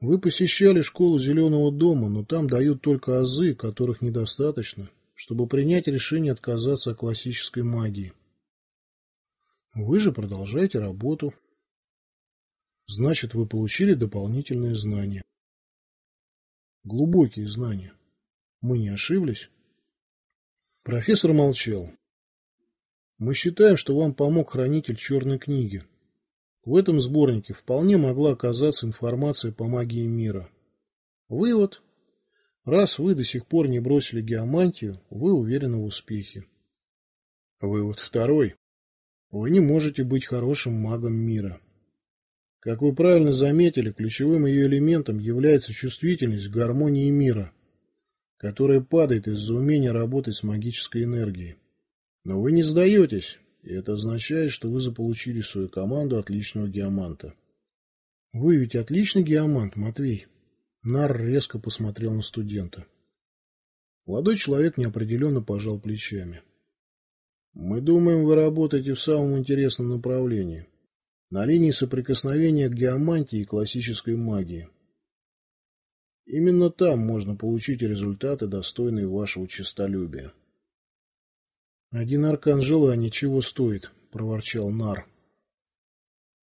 Вы посещали школу Зеленого дома, но там дают только азы, которых недостаточно, чтобы принять решение отказаться от классической магии. Вы же продолжаете работу. Значит, вы получили дополнительные знания. Глубокие знания. Мы не ошиблись? Профессор молчал. Мы считаем, что вам помог хранитель черной книги. В этом сборнике вполне могла оказаться информация по магии мира. Вывод. Раз вы до сих пор не бросили геомантию, вы уверены в успехе. Вывод второй. Вы не можете быть хорошим магом мира. Как вы правильно заметили, ключевым ее элементом является чувствительность к гармонии мира, которая падает из-за умения работать с магической энергией. Но вы не сдаетесь, и это означает, что вы заполучили свою команду отличного геоманта. Вы ведь отличный геомант, Матвей. Нар резко посмотрел на студента. Молодой человек неопределенно пожал плечами. Мы думаем, вы работаете в самом интересном направлении. На линии соприкосновения геомантии и классической магии. Именно там можно получить результаты, достойные вашего честолюбия. Один аркан желания чего стоит, проворчал Нар.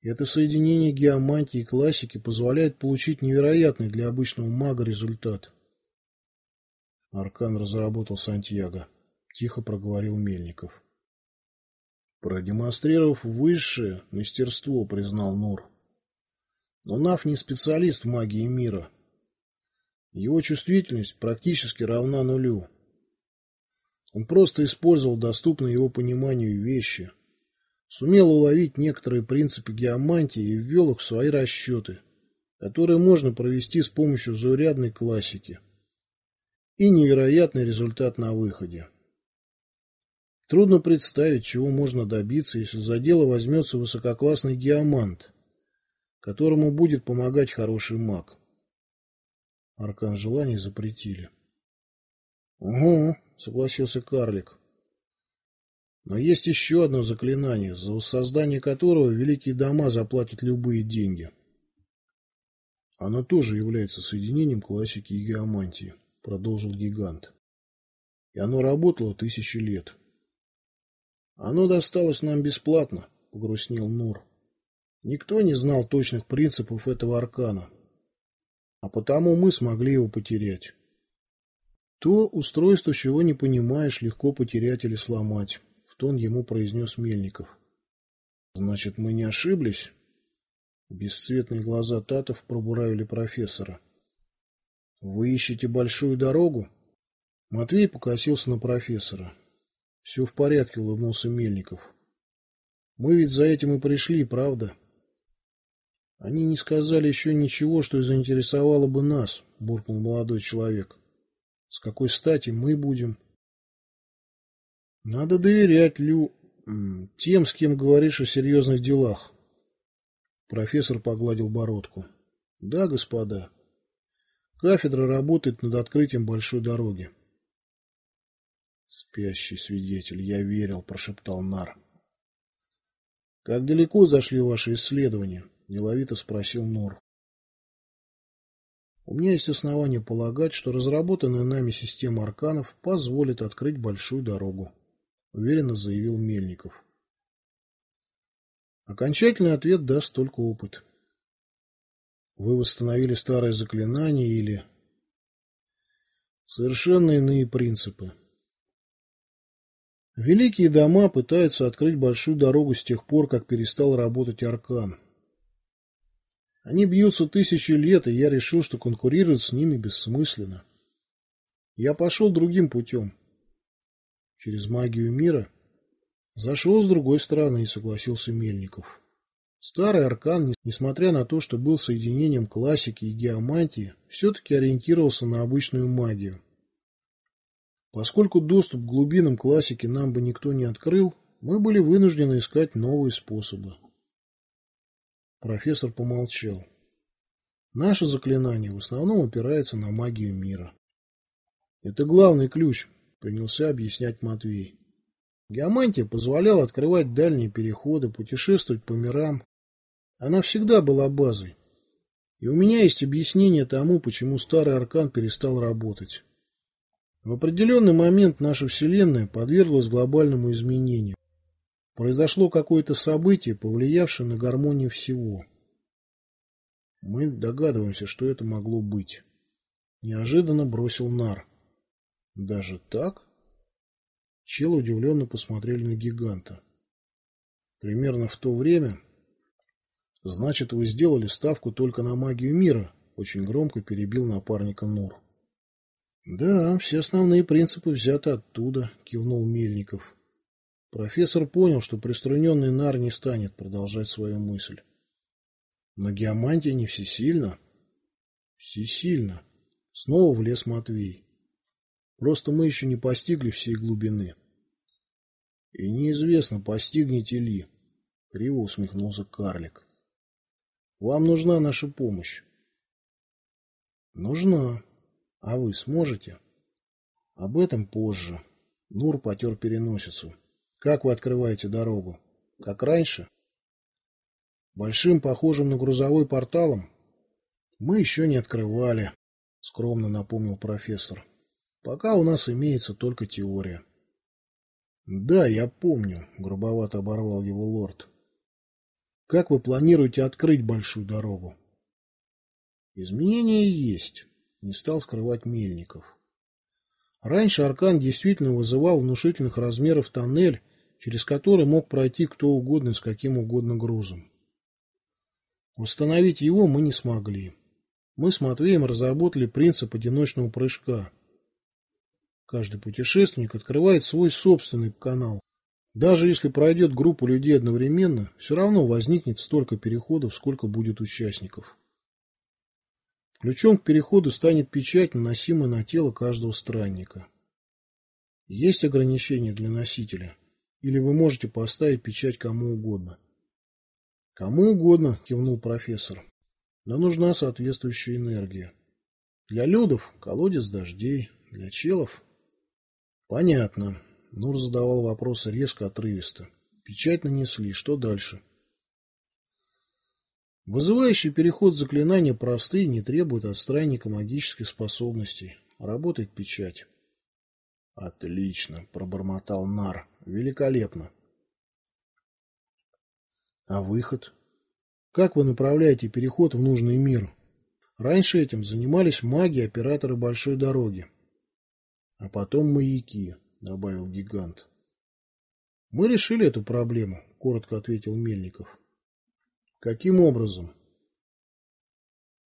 Это соединение геомантии и классики позволяет получить невероятный для обычного мага результат. Аркан разработал Сантьяго. Тихо проговорил Мельников. Продемонстрировав высшее мастерство, признал Нур. Но Нав не специалист в магии мира. Его чувствительность практически равна нулю. Он просто использовал доступные его пониманию вещи, сумел уловить некоторые принципы геомантии и ввел их в свои расчеты, которые можно провести с помощью заурядной классики. И невероятный результат на выходе. Трудно представить, чего можно добиться, если за дело возьмется высококлассный геомант, которому будет помогать хороший маг. Аркан желаний запретили. Угу, согласился карлик. Но есть еще одно заклинание, за воссоздание которого великие дома заплатят любые деньги. Оно тоже является соединением классики и геомантии, продолжил гигант. И оно работало тысячи лет. Оно досталось нам бесплатно, погрустнел Нур. Никто не знал точных принципов этого аркана, а потому мы смогли его потерять. То устройство, чего не понимаешь, легко потерять или сломать, в тон ему произнес Мельников. Значит, мы не ошиблись? Бесцветные глаза Татов пробуравили профессора. Вы ищете большую дорогу? Матвей покосился на профессора. Все в порядке, улыбнулся Мельников. Мы ведь за этим и пришли, правда? Они не сказали еще ничего, что заинтересовало бы нас, буркнул молодой человек. С какой стати мы будем? Надо доверять Лю тем, с кем говоришь о серьезных делах. Профессор погладил бородку. Да, господа. Кафедра работает над открытием большой дороги. Спящий свидетель, я верил, прошептал Нар. Как далеко зашли ваши исследования? деловито спросил Нор. У меня есть основания полагать, что разработанная нами система арканов позволит открыть большую дорогу, уверенно заявил Мельников. Окончательный ответ даст только опыт. Вы восстановили старое заклинание или совершенно иные принципы. Великие дома пытаются открыть большую дорогу с тех пор, как перестал работать аркан. Они бьются тысячи лет, и я решил, что конкурировать с ними бессмысленно. Я пошел другим путем. Через магию мира зашел с другой стороны и согласился Мельников. Старый аркан, несмотря на то, что был соединением классики и геомантии, все-таки ориентировался на обычную магию. Поскольку доступ к глубинам классики нам бы никто не открыл, мы были вынуждены искать новые способы. Профессор помолчал. Наше заклинание в основном опирается на магию мира. Это главный ключ, принялся объяснять Матвей. Геомантия позволяла открывать дальние переходы, путешествовать по мирам. Она всегда была базой. И у меня есть объяснение тому, почему старый аркан перестал работать. В определенный момент наша Вселенная подверглась глобальному изменению. Произошло какое-то событие, повлиявшее на гармонию всего. Мы догадываемся, что это могло быть. Неожиданно бросил Нар. Даже так? Чел удивленно посмотрели на гиганта. Примерно в то время... Значит, вы сделали ставку только на магию мира, очень громко перебил напарника Нур. Да, все основные принципы взяты оттуда, кивнул Мельников. Профессор понял, что приструненный нар не станет продолжать свою мысль. Но геомантия не всесильна. Всесильна. Снова влез Матвей. Просто мы еще не постигли всей глубины. И неизвестно, постигнете ли. Криво усмехнулся карлик. Вам нужна наша помощь. Нужна. А вы сможете? Об этом позже. Нур потер переносицу. Как вы открываете дорогу? Как раньше? Большим, похожим на грузовой порталом? Мы еще не открывали, скромно напомнил профессор. Пока у нас имеется только теория. Да, я помню, грубовато оборвал его лорд. Как вы планируете открыть большую дорогу? Изменения есть, не стал скрывать Мельников. Раньше Аркан действительно вызывал внушительных размеров тоннель, через который мог пройти кто угодно с каким угодно грузом. Восстановить его мы не смогли. Мы с Матвеем разработали принцип одиночного прыжка. Каждый путешественник открывает свой собственный канал. Даже если пройдет группа людей одновременно, все равно возникнет столько переходов, сколько будет участников. Ключом к переходу станет печать, наносимая на тело каждого странника. Есть ограничения для носителя, или вы можете поставить печать кому угодно. Кому угодно, кивнул профессор. Но нужна соответствующая энергия. Для людов колодец дождей, для челов Понятно. Нур задавал вопросы резко, отрывисто. Печать нанесли. Что дальше? Вызывающий переход заклинания простые, не требует от странника магических способностей. Работает печать. Отлично, пробормотал Нар. Великолепно. А выход? Как вы направляете переход в нужный мир? Раньше этим занимались маги операторы большой дороги. А потом маяки, добавил гигант. Мы решили эту проблему, коротко ответил Мельников. Каким образом?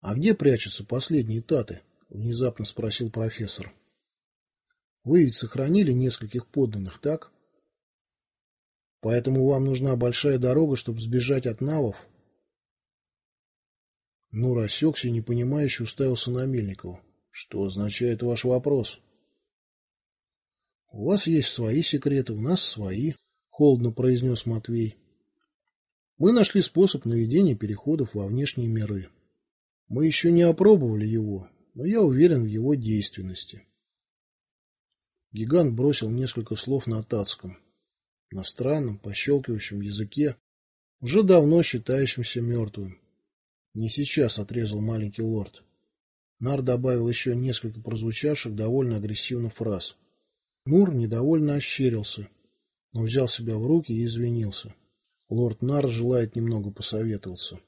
А где прячутся последние таты? внезапно спросил профессор. Вы ведь сохранили нескольких подданных, так? Поэтому вам нужна большая дорога, чтобы сбежать от навов? Ну, рассекся непонимающе уставился на Мельникова. Что означает ваш вопрос? У вас есть свои секреты, у нас свои, холодно произнес Матвей. Мы нашли способ наведения переходов во внешние миры. Мы еще не опробовали его, но я уверен в его действенности. Гигант бросил несколько слов на татском, на странном, пощелкивающем языке, уже давно считающемся мертвым. Не сейчас отрезал маленький лорд. Нар добавил еще несколько прозвучавших довольно агрессивных фраз. Нур недовольно ощерился, но взял себя в руки и извинился. Лорд Нар желает немного посоветоваться.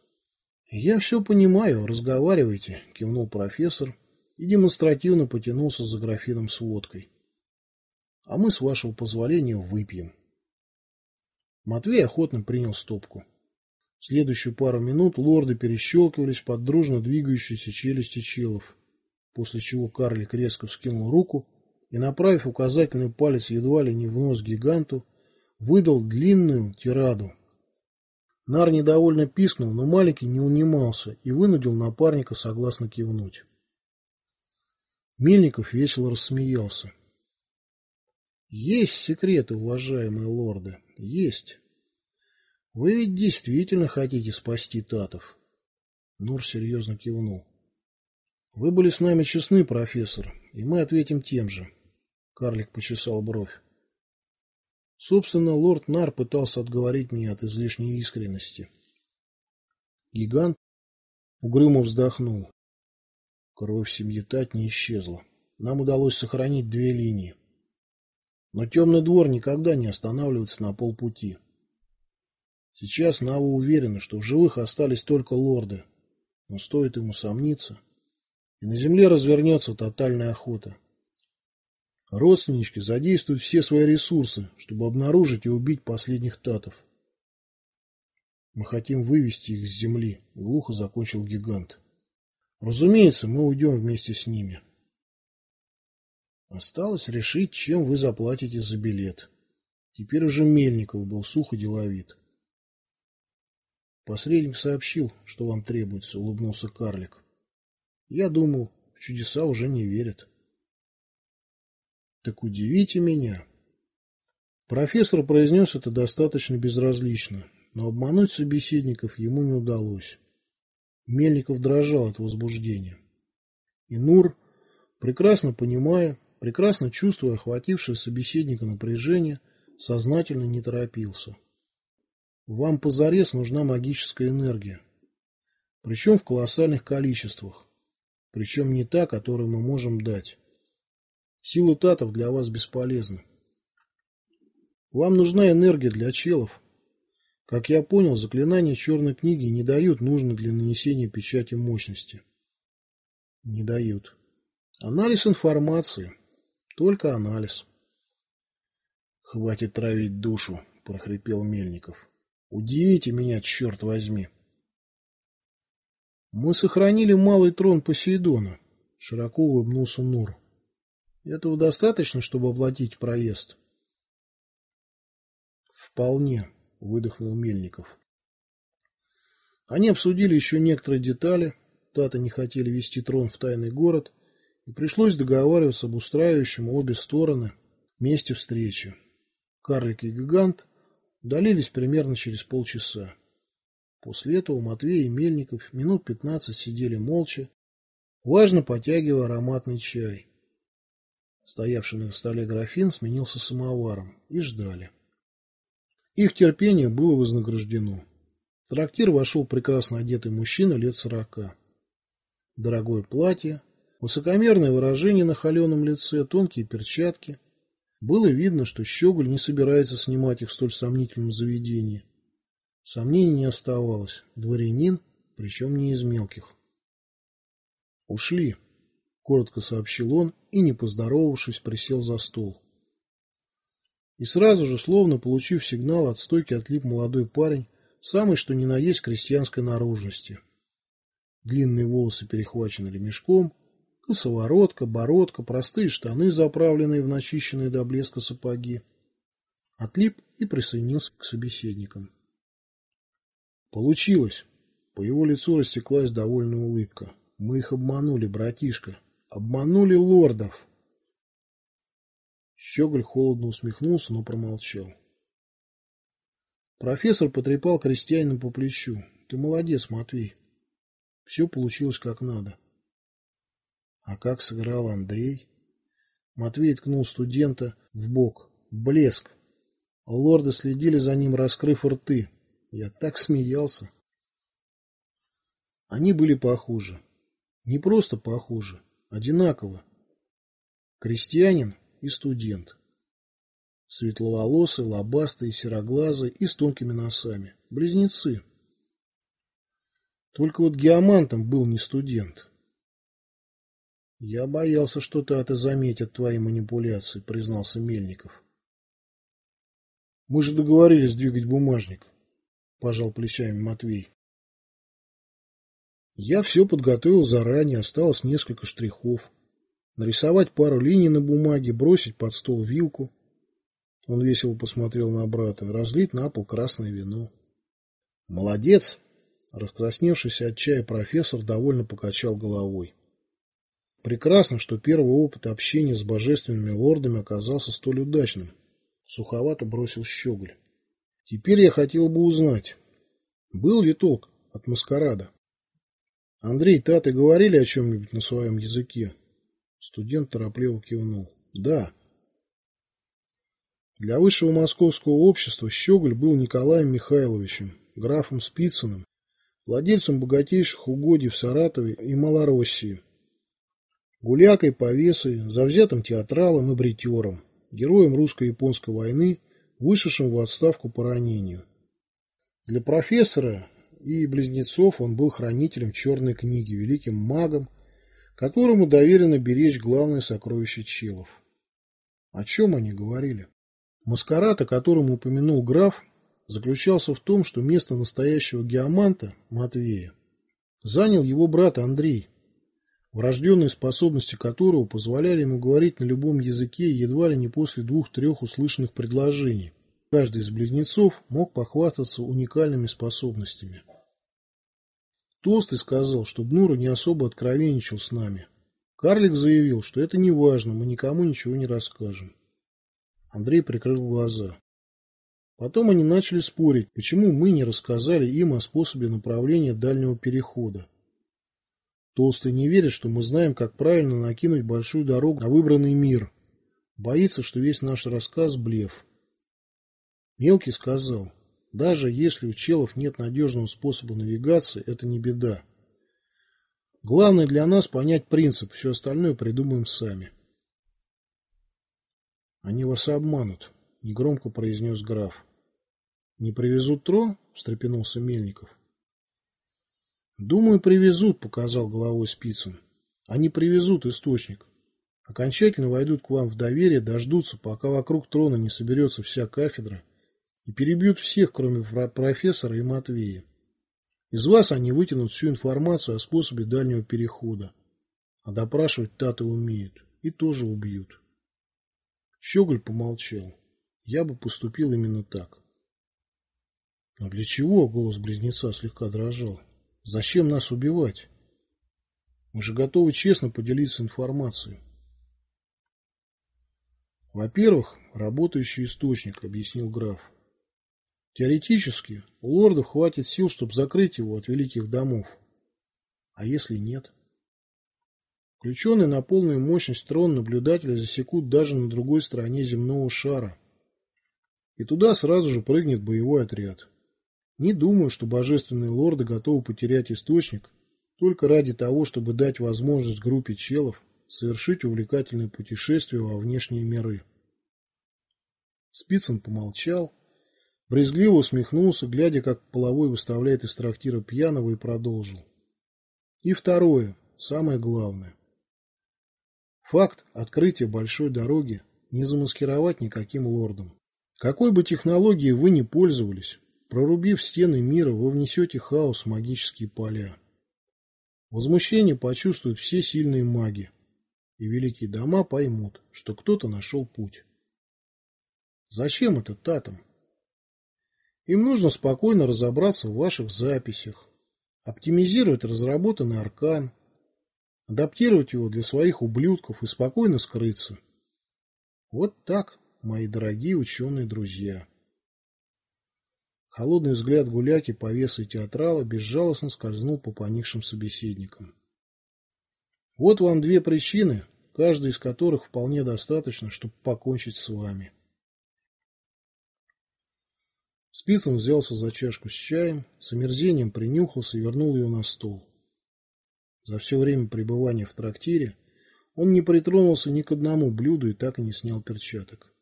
«Я все понимаю, разговаривайте», — кивнул профессор и демонстративно потянулся за графином с водкой. «А мы, с вашего позволения, выпьем». Матвей охотно принял стопку. В следующую пару минут лорды перещелкивались под дружно двигающиеся челюсти челов, после чего карлик резко вскинул руку и, направив указательный палец едва ли не в нос гиганту, выдал длинную тираду. Нар недовольно пискнул, но маленький не унимался и вынудил напарника согласно кивнуть. Мельников весело рассмеялся. Есть секреты, уважаемые лорды, есть. Вы ведь действительно хотите спасти Татов? Нур серьезно кивнул. Вы были с нами честны, профессор, и мы ответим тем же. Карлик почесал бровь. Собственно, лорд Нар пытался отговорить меня от излишней искренности. Гигант Угрюмо вздохнул. Кровь семьи Тать не исчезла. Нам удалось сохранить две линии. Но темный двор никогда не останавливается на полпути. Сейчас Нава уверена, что в живых остались только лорды. Но стоит ему сомниться, и на земле развернется тотальная охота. Родственнички задействуют все свои ресурсы, чтобы обнаружить и убить последних татов. Мы хотим вывести их с земли, глухо закончил гигант. Разумеется, мы уйдем вместе с ними. Осталось решить, чем вы заплатите за билет. Теперь уже Мельников был сухо деловит. Посредник сообщил, что вам требуется, улыбнулся карлик. Я думал, в чудеса уже не верят. Так удивите меня. Профессор произнес это достаточно безразлично, но обмануть собеседников ему не удалось. Мельников дрожал от возбуждения. И Нур, прекрасно понимая, прекрасно чувствуя охватившее собеседника напряжение, сознательно не торопился. Вам позарез нужна магическая энергия. Причем в колоссальных количествах. Причем не та, которую мы можем дать. Сила татов для вас бесполезна. Вам нужна энергия для челов. Как я понял, заклинания черной книги не дают нужной для нанесения печати мощности. Не дают. Анализ информации. Только анализ. Хватит травить душу, прохрипел Мельников. Удивите меня, черт возьми. Мы сохранили малый трон Посейдона, широко улыбнулся Нур. Этого достаточно, чтобы оплатить проезд? Вполне, выдохнул Мельников. Они обсудили еще некоторые детали. Тата не хотели вести трон в тайный город, и пришлось договариваться об устраивающем обе стороны месте встречи. Карлик и гигант удалились примерно через полчаса. После этого Матвей и Мельников минут пятнадцать сидели молча, важно потягивая ароматный чай. Стоявший на столе графин сменился самоваром и ждали. Их терпение было вознаграждено. В трактир вошел прекрасно одетый мужчина лет сорока. Дорогое платье, высокомерное выражение на холеном лице, тонкие перчатки. Было видно, что Щеголь не собирается снимать их в столь сомнительном заведении. Сомнений не оставалось. Дворянин, причем не из мелких. Ушли коротко сообщил он и, не поздоровавшись, присел за стол. И сразу же, словно получив сигнал от стойки, отлип молодой парень, самый что ни на есть крестьянской наружности. Длинные волосы перехвачены ремешком, косоворотка, бородка, простые штаны, заправленные в начищенные до блеска сапоги. Отлип и присоединился к собеседникам. Получилось. По его лицу растеклась довольная улыбка. Мы их обманули, братишка. Обманули лордов. Щеголь холодно усмехнулся, но промолчал. Профессор потрепал крестьянина по плечу. Ты молодец, Матвей. Все получилось как надо. А как сыграл Андрей? Матвей ткнул студента в бок. Блеск. Лорды следили за ним, раскрыв рты. Я так смеялся. Они были похожи. Не просто похожи, Одинаково. Крестьянин и студент. Светловолосый, лобастый, сероглазый и с тонкими носами. Близнецы. Только вот геомантом был не студент. Я боялся, что Таты заметят твои манипуляции, признался Мельников. Мы же договорились двигать бумажник, пожал плечами Матвей. Я все подготовил заранее, осталось несколько штрихов. Нарисовать пару линий на бумаге, бросить под стол вилку. Он весело посмотрел на брата. Разлить на пол красное вино. Молодец! Раскрасневшийся от чая профессор довольно покачал головой. Прекрасно, что первый опыт общения с божественными лордами оказался столь удачным. Суховато бросил щеголь. Теперь я хотел бы узнать, был ли толк от маскарада? Андрей, Таты говорили о чем-нибудь на своем языке? Студент торопливо кивнул. Да. Для высшего московского общества Щеголь был Николаем Михайловичем, графом Спицыным, владельцем богатейших угодий в Саратове и Малороссии, гулякой, повесой, завзятым театралом и бритером, героем русско-японской войны, вышедшим в отставку по ранению. Для профессора и близнецов он был хранителем черной книги, великим магом, которому доверено беречь главное сокровище челов. О чем они говорили? Маскарад, о котором упомянул граф, заключался в том, что место настоящего геоманта, Матвея, занял его брат Андрей, врожденные способности которого позволяли ему говорить на любом языке едва ли не после двух-трех услышанных предложений. Каждый из близнецов мог похвастаться уникальными способностями. Толстый сказал, что Бнура не особо откровенничал с нами. Карлик заявил, что это не важно, мы никому ничего не расскажем. Андрей прикрыл глаза. Потом они начали спорить, почему мы не рассказали им о способе направления дальнего перехода. Толстый не верит, что мы знаем, как правильно накинуть большую дорогу на выбранный мир. Боится, что весь наш рассказ – блеф. Мелкий сказал, даже если у челов нет надежного способа навигации, это не беда. Главное для нас понять принцип, все остальное придумаем сами. Они вас обманут, негромко произнес граф. Не привезут трон? встрепенулся Мельников. Думаю, привезут, показал головой Спицын. Они привезут источник. Окончательно войдут к вам в доверие, дождутся, пока вокруг трона не соберется вся кафедра и перебьют всех, кроме профессора и Матвея. Из вас они вытянут всю информацию о способе дальнего перехода, а допрашивать таты умеют и тоже убьют. Щеголь помолчал. Я бы поступил именно так. Но для чего? Голос близнеца слегка дрожал. Зачем нас убивать? Мы же готовы честно поделиться информацией. Во-первых, работающий источник, объяснил граф. Теоретически, у лордов хватит сил, чтобы закрыть его от великих домов. А если нет? Включенный на полную мощность трон наблюдателя засекут даже на другой стороне земного шара. И туда сразу же прыгнет боевой отряд. Не думаю, что божественные лорды готовы потерять источник только ради того, чтобы дать возможность группе челов совершить увлекательное путешествие во внешние миры. Спицын помолчал, Брезгливо усмехнулся, глядя, как половой выставляет из трактира пьяного, и продолжил. И второе, самое главное. Факт открытия большой дороги не замаскировать никаким лордом. Какой бы технологией вы ни пользовались, прорубив стены мира, вы внесете хаос в магические поля. Возмущение почувствуют все сильные маги, и великие дома поймут, что кто-то нашел путь. Зачем это татам? Им нужно спокойно разобраться в ваших записях, оптимизировать разработанный аркан, адаптировать его для своих ублюдков и спокойно скрыться. Вот так, мои дорогие ученые друзья. Холодный взгляд гуляки, повеса и театрала безжалостно скользнул по поникшим собеседникам. Вот вам две причины, каждая из которых вполне достаточно, чтобы покончить с вами. Спицын взялся за чашку с чаем, с омерзением принюхался и вернул ее на стол. За все время пребывания в трактире он не притронулся ни к одному блюду и так и не снял перчаток.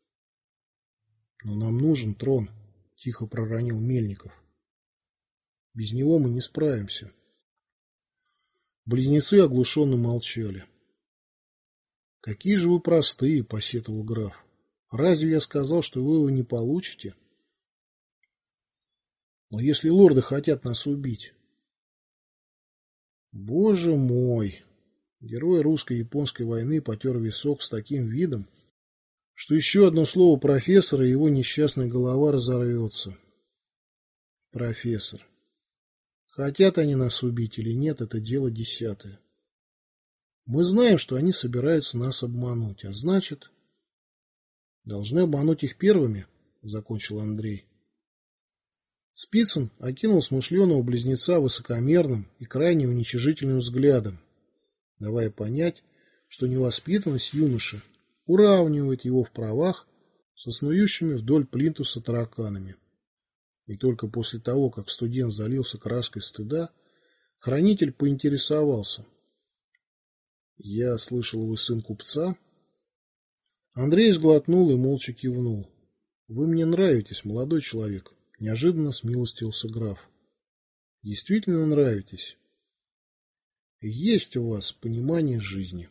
«Но нам нужен трон», — тихо проронил Мельников. «Без него мы не справимся». Близнецы оглушенно молчали. «Какие же вы простые», — посетовал граф. «Разве я сказал, что вы его не получите?» Но если лорды хотят нас убить... Боже мой! Герой русско-японской войны потер висок с таким видом, что еще одно слово профессора, и его несчастная голова разорвется. Профессор. Хотят они нас убить или нет, это дело десятое. Мы знаем, что они собираются нас обмануть, а значит... Должны обмануть их первыми, закончил Андрей. Спицын окинул смышленого близнеца высокомерным и крайне уничижительным взглядом, давая понять, что невоспитанность юноши уравнивает его в правах со снующими вдоль плинтуса тараканами. И только после того, как студент залился краской стыда, хранитель поинтересовался. «Я слышал, вы сын купца?» Андрей сглотнул и молча кивнул. «Вы мне нравитесь, молодой человек», — неожиданно смилостился граф. «Действительно нравитесь. Есть у вас понимание жизни».